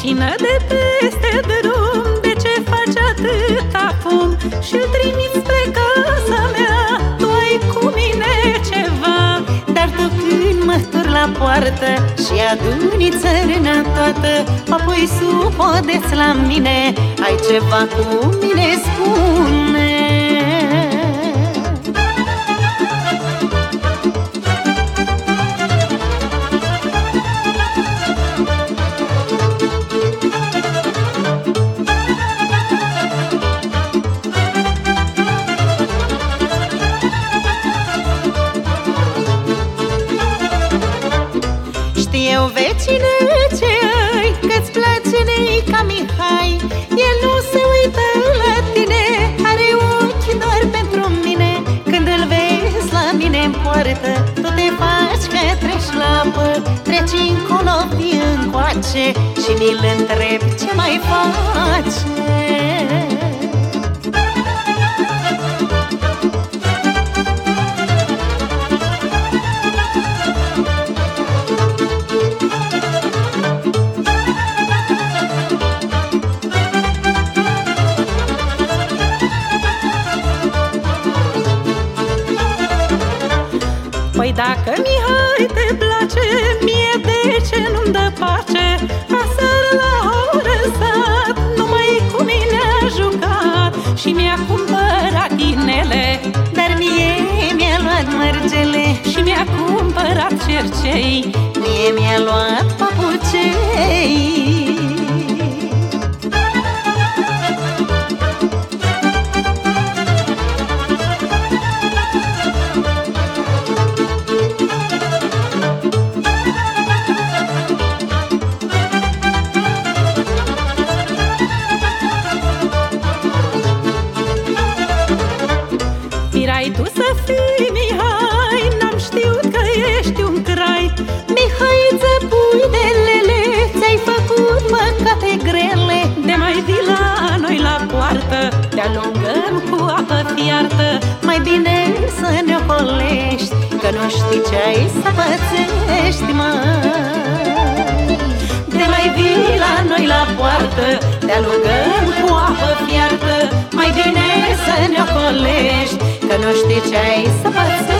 vecină de peste drum De ce faci atâta fum Și-l trimiți spre casa mea Tu ai cu mine ceva. Dar tu când mă la poartă Și aduni țărâna toată Apoi supodeți la mine. Ai ceva cu mine, spune eu vecine ce ai? Că-ți place ca Mihai. El nu se uită la tine Are ochi doar pentru mine. Când îl vezi la mine în poartă Tu te faci că treci la apă Treci încolo, fie încoace Și mi-l întreb ce mai face Păi dacă Mihai te place Mie de ce nu-mi dă pace? Aseară la oră sat Numai cu mine a jucat Și mi-a cumpărat inele. Dar mie mi-a luat mărgele Și mi-a cumpărat cercei. Mie mi-a luat papucei să fii Mihai N-am știut că ești un crai. Mihaiță, pui de lele Ți-ai făcut păcate grele. De mai vii la noi la poartă Te alungăm cu apă fiartă. Mai bine să ne ocolești Că nu știi ce ai să pățești, mai De mai vii la noi la poartă Te alungăm cu apă fiartă. Mai bine să ne ocolești Că nu știi ce ai să pățești, mai